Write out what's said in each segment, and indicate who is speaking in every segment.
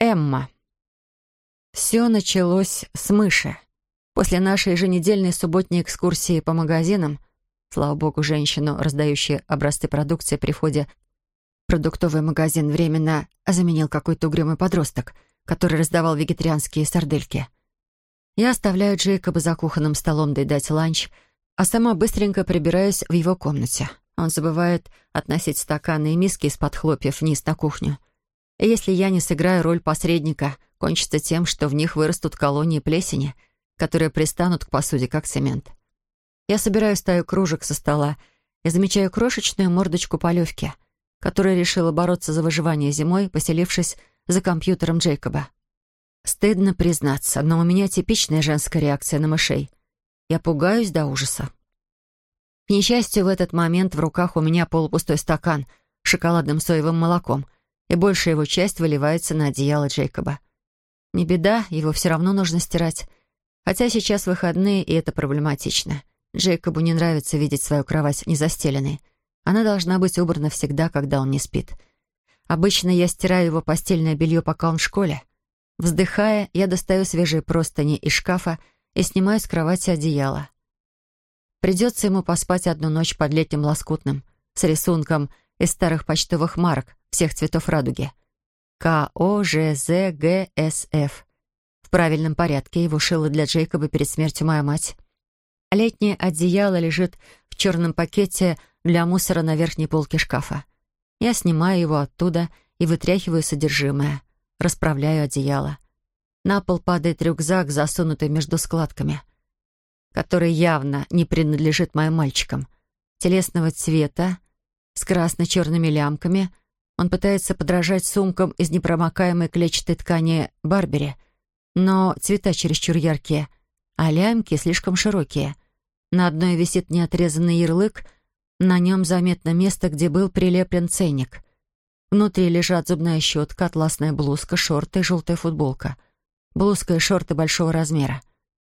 Speaker 1: Эмма. Все началось с мыши. После нашей еженедельной субботней экскурсии по магазинам, слава богу, женщину, раздающую образцы продукции при входе в продуктовый магазин, временно заменил какой-то угрюмый подросток, который раздавал вегетарианские сардельки. Я оставляю Джейкоба за кухонным столом доедать ланч, а сама быстренько прибираюсь в его комнате. Он забывает относить стаканы и миски из-под хлопьев вниз на кухню. Если я не сыграю роль посредника, кончится тем, что в них вырастут колонии плесени, которые пристанут к посуде, как цемент. Я собираю стаю кружек со стола и замечаю крошечную мордочку полевки, которая решила бороться за выживание зимой, поселившись за компьютером Джейкоба. Стыдно признаться, но у меня типичная женская реакция на мышей. Я пугаюсь до ужаса. К несчастью, в этот момент в руках у меня полупустой стакан с шоколадным соевым молоком — и большая его часть выливается на одеяло Джейкоба. Не беда, его все равно нужно стирать. Хотя сейчас выходные, и это проблематично. Джейкобу не нравится видеть свою кровать незастеленной. Она должна быть убрана всегда, когда он не спит. Обычно я стираю его постельное белье, пока он в школе. Вздыхая, я достаю свежие простыни из шкафа и снимаю с кровати одеяло. Придется ему поспать одну ночь под летним лоскутным, с рисунком из старых почтовых марок, всех цветов радуги. К, О, Ж, З, Г, С, Ф. В правильном порядке его шила для Джейкоба перед смертью моя мать. Летнее одеяло лежит в черном пакете для мусора на верхней полке шкафа. Я снимаю его оттуда и вытряхиваю содержимое. Расправляю одеяло. На пол падает рюкзак, засунутый между складками, который явно не принадлежит моим мальчикам. Телесного цвета, с красно-черными лямками — он пытается подражать сумкам из непромокаемой клетчатой ткани Барбери, но цвета чересчур яркие, а лямки слишком широкие. На одной висит неотрезанный ярлык, на нем заметно место, где был прилеплен ценник. Внутри лежат зубная щетка, атласная блузка, шорты и желтая футболка. Блузка и шорты большого размера.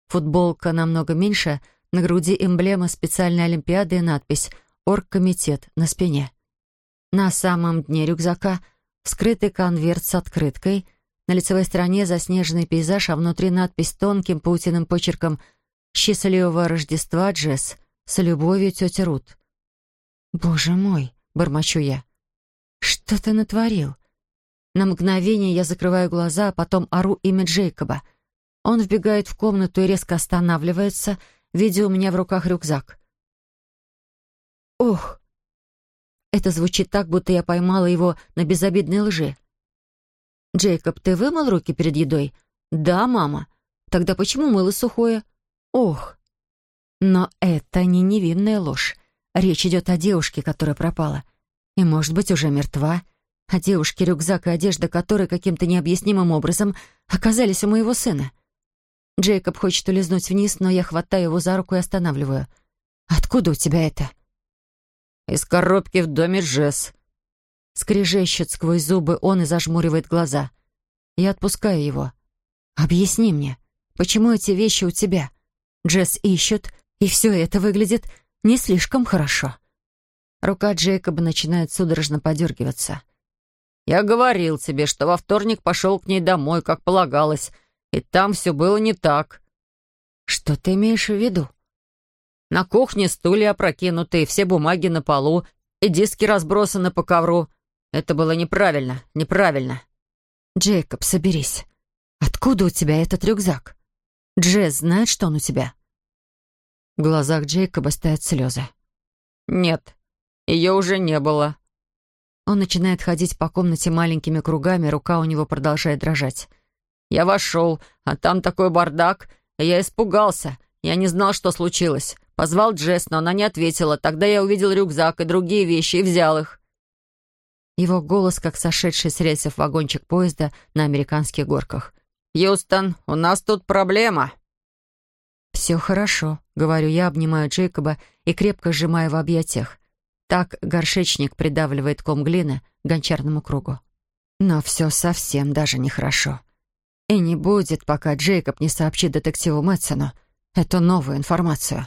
Speaker 1: Футболка намного меньше, на груди эмблема специальной олимпиады и надпись «Оргкомитет» на спине. На самом дне рюкзака скрытый конверт с открыткой, на лицевой стороне заснеженный пейзаж, а внутри надпись тонким паутиным почерком «Счастливого Рождества, Джесс! С любовью, тетя Рут!» «Боже мой!» — бормочу я. «Что ты натворил?» На мгновение я закрываю глаза, а потом ору имя Джейкоба. Он вбегает в комнату и резко останавливается, видя у меня в руках рюкзак. «Ох!» Это звучит так, будто я поймала его на безобидной лжи. «Джейкоб, ты вымыл руки перед едой?» «Да, мама. Тогда почему мыло сухое?» «Ох!» Но это не невинная ложь. Речь идет о девушке, которая пропала. И, может быть, уже мертва. О девушке, рюкзак и одежда которой каким-то необъяснимым образом оказались у моего сына. Джейкоб хочет улизнуть вниз, но я хватаю его за руку и останавливаю. «Откуда у тебя это?» «Из коробки в доме Джесс». Скрежещет сквозь зубы он и зажмуривает глаза. Я отпускаю его. «Объясни мне, почему эти вещи у тебя? Джесс ищут, и все это выглядит не слишком хорошо». Рука Джейкоба начинает судорожно подергиваться. «Я говорил тебе, что во вторник пошел к ней домой, как полагалось, и там все было не так». «Что ты имеешь в виду?» На кухне стулья опрокинуты, все бумаги на полу, и диски разбросаны по ковру. Это было неправильно, неправильно. «Джейкоб, соберись. Откуда у тебя этот рюкзак? Джесс знает, что он у тебя?» В глазах Джейкоба стоят слезы. «Нет, ее уже не было». Он начинает ходить по комнате маленькими кругами, рука у него продолжает дрожать. «Я вошел, а там такой бардак, я испугался. Я не знал, что случилось. Позвал Джесс, но она не ответила. Тогда я увидел рюкзак и другие вещи и взял их. Его голос, как сошедший с рельсов вагончик поезда на американских горках. «Хьюстон, у нас тут проблема». «Все хорошо», — говорю я, обнимаю Джейкоба и крепко сжимаю в объятиях. Так горшечник придавливает ком глины к гончарному кругу. Но все совсем даже нехорошо. И не будет, пока Джейкоб не сообщит детективу Мэтсону эту новую информацию.